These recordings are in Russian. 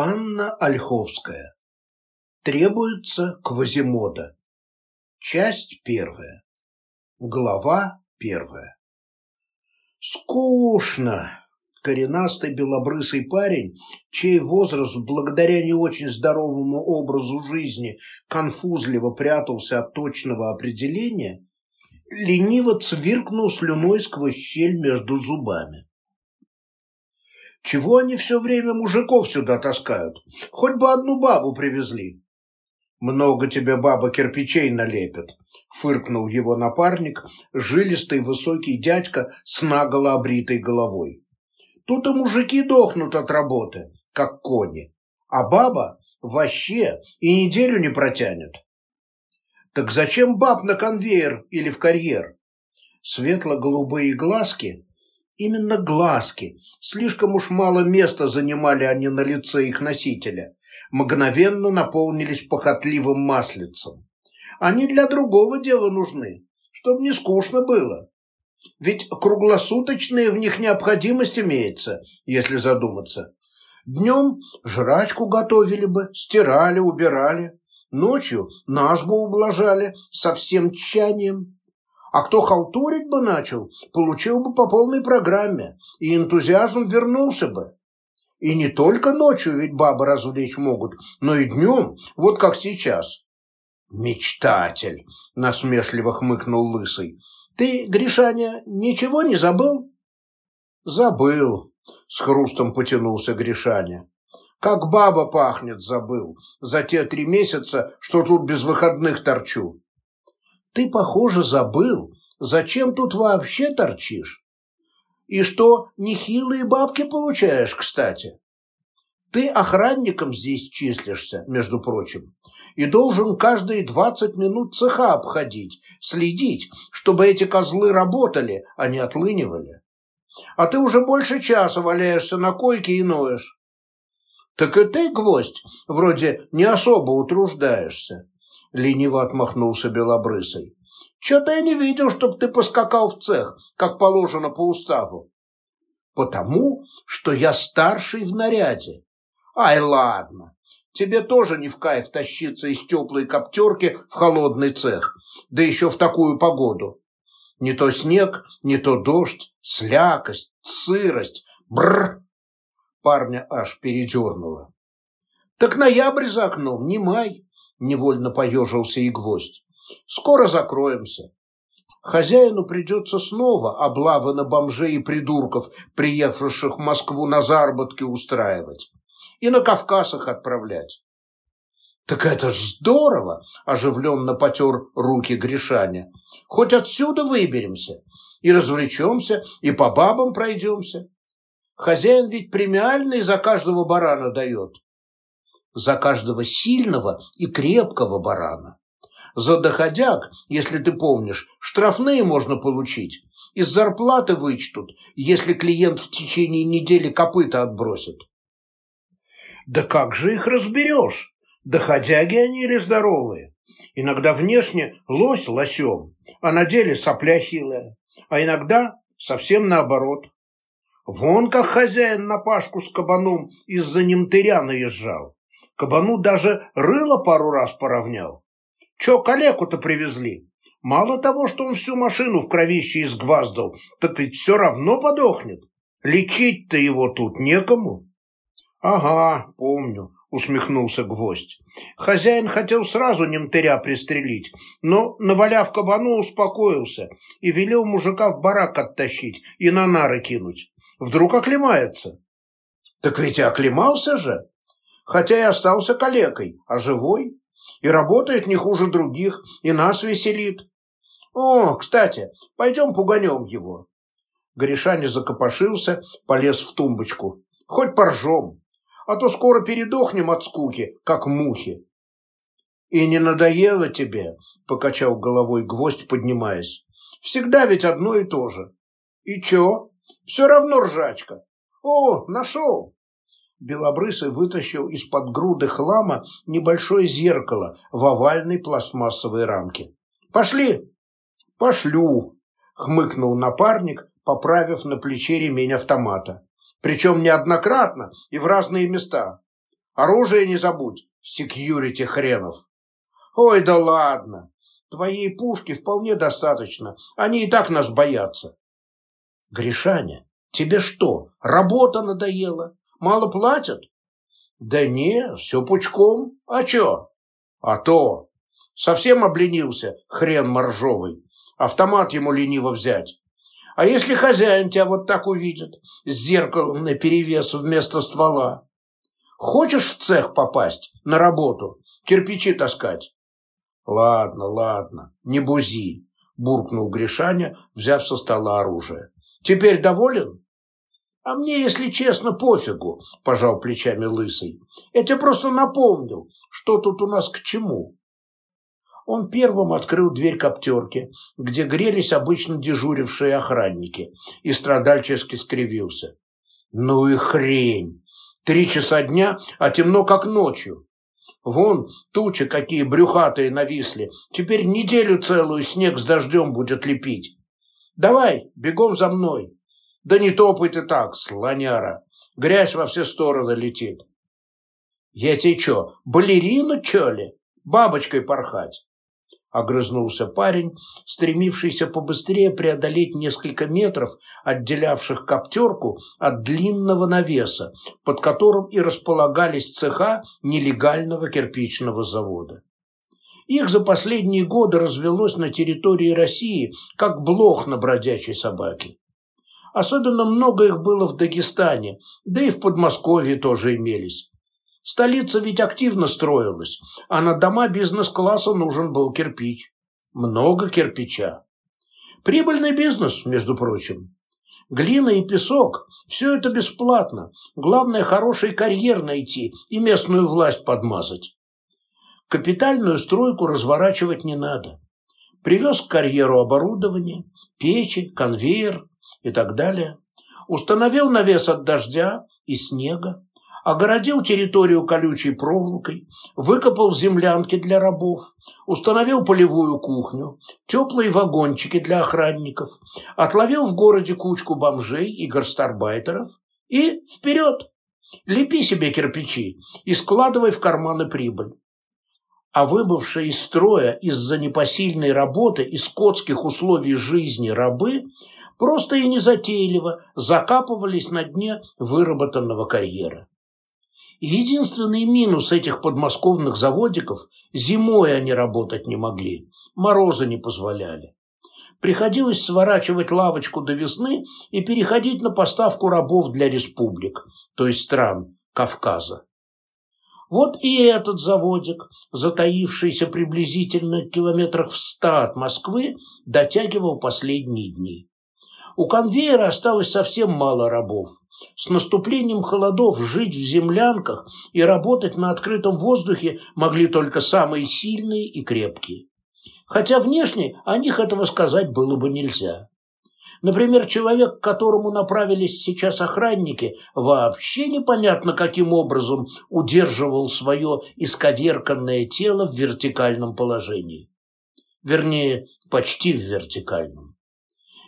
Анна Ольховская. Требуется Квазимода. Часть первая. Глава первая. Скучно. Коренастый белобрысый парень, чей возраст благодаря не очень здоровому образу жизни конфузливо прятался от точного определения, лениво цвиркнул слюной сквозь щель между зубами. Чего они все время мужиков сюда таскают? Хоть бы одну бабу привезли. Много тебе баба кирпичей налепит, фыркнул его напарник, жилистый высокий дядька с наголо обритой головой. Тут и мужики дохнут от работы, как кони, а баба вообще и неделю не протянет. Так зачем баб на конвейер или в карьер? Светло-голубые глазки Именно глазки. Слишком уж мало места занимали они на лице их носителя. Мгновенно наполнились похотливым маслицем. Они для другого дела нужны, чтобы не скучно было. Ведь круглосуточная в них необходимость имеется, если задуматься. Днем жрачку готовили бы, стирали, убирали. Ночью нас бы ублажали со всем тщанием. А кто халтурить бы начал, получил бы по полной программе, и энтузиазм вернулся бы. И не только ночью ведь бабы развлечь могут, но и днем, вот как сейчас. «Мечтатель!» – насмешливо хмыкнул Лысый. «Ты, Гришаня, ничего не забыл?» «Забыл», – с хрустом потянулся Гришаня. «Как баба пахнет, забыл, за те три месяца, что тут без выходных торчу. Ты, похоже, забыл, зачем тут вообще торчишь? И что, нехилые бабки получаешь, кстати? Ты охранником здесь числишься, между прочим, и должен каждые двадцать минут цеха обходить, следить, чтобы эти козлы работали, а не отлынивали. А ты уже больше часа валяешься на койке и ноешь. Так и ты, гвоздь, вроде не особо утруждаешься лениво отмахнулся белобрысый. Че-то я не видел, чтоб ты поскакал в цех, как положено по уставу. Потому, что я старший в наряде. Ай, ладно. Тебе тоже не в кайф тащиться из теплой коптерки в холодный цех, да еще в такую погоду. Не то снег, не то дождь, слякость, сырость. Бррр! Парня аж передернуло. Так ноябрь за окном, не май невольно поежился и гвоздь. Скоро закроемся. Хозяину придется снова облавы на бомжей и придурков, приехавших в Москву на заработки устраивать. И на Кавказ их отправлять. «Так это ж здорово!» – оживленно потер руки Гришаня. «Хоть отсюда выберемся, и развлечемся, и по бабам пройдемся. Хозяин ведь премиальный за каждого барана дает за каждого сильного и крепкого барана. За доходяг, если ты помнишь, штрафные можно получить. Из зарплаты вычтут, если клиент в течение недели копыта отбросит. Да как же их разберешь? Доходяги они или здоровые? Иногда внешне лось лосем, а на деле сопля хилая. А иногда совсем наоборот. Вон как хозяин на пашку с кабаном из-за немтыря наезжал. Кабану даже рыло пару раз поравнял. Че калеку-то привезли? Мало того, что он всю машину в кровище изгваздал, так ведь все равно подохнет. Лечить-то его тут некому. Ага, помню, усмехнулся гвоздь. Хозяин хотел сразу немтыря пристрелить, но, наваляв кабану, успокоился и велел мужика в барак оттащить и на нары кинуть. Вдруг оклемается. Так ведь и оклемался же хотя и остался калекой, а живой, и работает не хуже других, и нас веселит. О, кстати, пойдем пуганем его. Гришаня закопошился, полез в тумбочку. Хоть поржем, а то скоро передохнем от скуки, как мухи. И не надоело тебе, покачал головой гвоздь, поднимаясь. Всегда ведь одно и то же. И чё? Все равно ржачка. О, нашел. Белобрысый вытащил из-под груды хлама небольшое зеркало в овальной пластмассовой рамке. «Пошли!» «Пошлю!» — хмыкнул напарник, поправив на плече ремень автомата. «Причем неоднократно и в разные места. Оружие не забудь, секьюрити хренов. Ой, да ладно. Твоей пушки вполне достаточно. Они и так нас боятся. Гришаня, тебе что, работа надоела? Мало платят? Да не, все пучком. А чё? А то. Совсем обленился, хрен моржовый. Автомат ему лениво взять. А если хозяин тебя вот так увидит, с зеркалом наперевес вместо ствола? Хочешь в цех попасть, на работу, кирпичи таскать? Ладно, ладно, не бузи, буркнул Гришаня, взяв со стола оружие. Теперь доволен? А мне, если честно, пофигу, пожал плечами лысый. Я тебе просто напомнил, что тут у нас к чему. Он первым открыл дверь коптерки, где грелись обычно дежурившие охранники, и страдальчески скривился. Ну и хрень! Три часа дня, а темно как ночью. Вон тучи какие брюхатые нависли. Теперь неделю целую снег с дождем будет лепить. Давай, бегом за мной. Да не топай ты так, слоняра. Грязь во все стороны летит. Я тебе что, балерину чё ли? Бабочкой порхать? Огрызнулся парень, стремившийся побыстрее преодолеть несколько метров, отделявших коптерку от длинного навеса, под которым и располагались цеха нелегального кирпичного завода. Их за последние годы развелось на территории России, как блох на бродячей собаке. Особенно много их было в Дагестане, да и в Подмосковье тоже имелись. Столица ведь активно строилась, а на дома бизнес-класса нужен был кирпич. Много кирпича. Прибыльный бизнес, между прочим. Глина и песок – все это бесплатно. Главное, хороший карьер найти и местную власть подмазать. Капитальную стройку разворачивать не надо. Привез к карьеру оборудование, печи, конвейер и так далее. Установил навес от дождя и снега, огородил территорию колючей проволокой, выкопал землянки для рабов, установил полевую кухню, теплые вагончики для охранников, отловил в городе кучку бомжей и гарстарбайтеров и вперед! Лепи себе кирпичи и складывай в карманы прибыль. А выбывшие из строя из-за непосильной работы и скотских условий жизни рабы просто и незатейливо закапывались на дне выработанного карьера. Единственный минус этих подмосковных заводиков – зимой они работать не могли, морозы не позволяли. Приходилось сворачивать лавочку до весны и переходить на поставку рабов для республик, то есть стран Кавказа. Вот и этот заводик, затаившийся приблизительно километрах в ста от Москвы, дотягивал последние дни. У конвейера осталось совсем мало рабов. С наступлением холодов жить в землянках и работать на открытом воздухе могли только самые сильные и крепкие. Хотя внешне о них этого сказать было бы нельзя. Например, человек, к которому направились сейчас охранники, вообще непонятно каким образом удерживал свое исковерканное тело в вертикальном положении. Вернее, почти в вертикальном.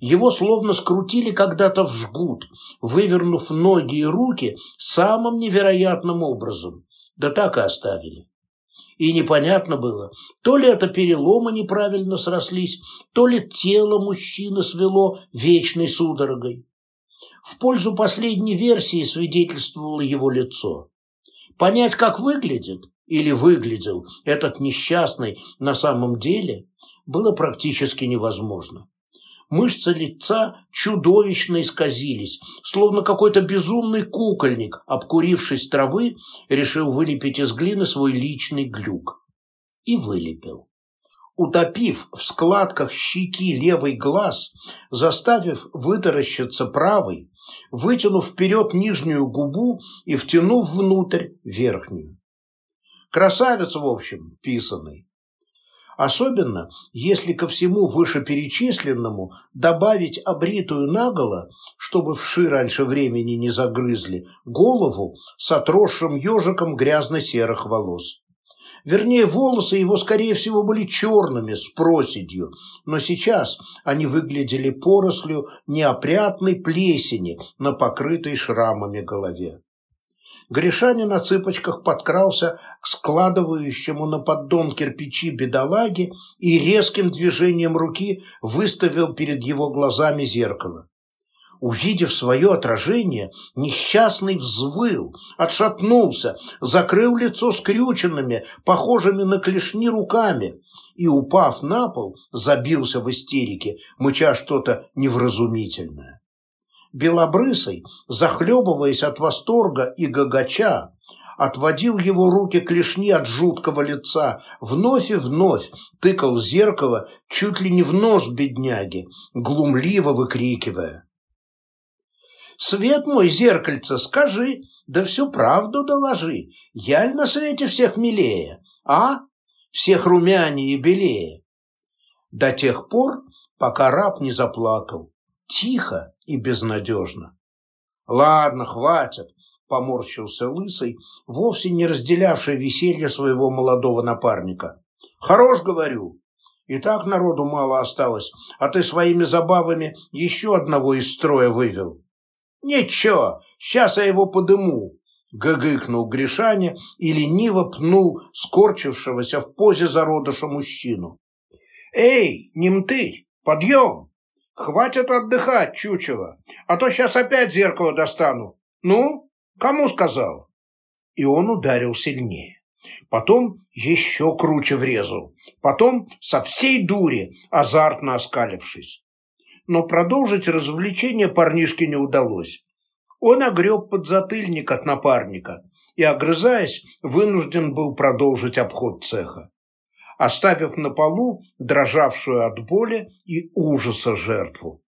Его словно скрутили когда-то в жгут, вывернув ноги и руки самым невероятным образом. Да так и оставили. И непонятно было, то ли это переломы неправильно срослись, то ли тело мужчины свело вечной судорогой. В пользу последней версии свидетельствовало его лицо. Понять, как выглядит или выглядел этот несчастный на самом деле, было практически невозможно. Мышцы лица чудовищно исказились, словно какой-то безумный кукольник, обкурившись травы, решил вылепить из глины свой личный глюк. И вылепил. Утопив в складках щеки левый глаз, заставив вытаращиться правый, вытянув вперед нижнюю губу и втянув внутрь верхнюю. Красавец, в общем, писанный. Особенно, если ко всему вышеперечисленному добавить обритую наголо, чтобы вши раньше времени не загрызли, голову с отросшим ежиком грязно-серых волос. Вернее, волосы его, скорее всего, были черными, с проседью, но сейчас они выглядели порослью неопрятной плесени на покрытой шрамами голове. Гришаня на цыпочках подкрался к складывающему на поддон кирпичи бедолаге и резким движением руки выставил перед его глазами зеркало. Увидев свое отражение, несчастный взвыл, отшатнулся, закрыл лицо скрюченными, похожими на клешни руками, и, упав на пол, забился в истерике, мыча что-то невразумительное. Белобрысый, захлебываясь от восторга и гагача, отводил его руки клешни от жуткого лица, вновь и вновь тыкал в зеркало чуть ли не в нос бедняги, глумливо выкрикивая. Свет мой, зеркальце, скажи, да всю правду доложи. Я ли на свете всех милее, а? Всех румянее и белее. До тех пор, пока раб не заплакал. Тихо и безнадежно. Ладно, хватит, поморщился лысый, вовсе не разделявший веселье своего молодого напарника. Хорош, говорю. И так народу мало осталось, а ты своими забавами еще одного из строя вывел. «Ничего, сейчас я его подыму», — гыгыкнул Гришаня и лениво пнул скорчившегося в позе зародыша мужчину. «Эй, немтырь, подъем! Хватит отдыхать, чучело, а то сейчас опять зеркало достану. Ну, кому сказал?» И он ударил сильнее. Потом еще круче врезал. Потом со всей дури, азартно оскалившись но продолжить развлечение парнишке не удалось. Он огреб подзатыльник от напарника и, огрызаясь, вынужден был продолжить обход цеха, оставив на полу дрожавшую от боли и ужаса жертву.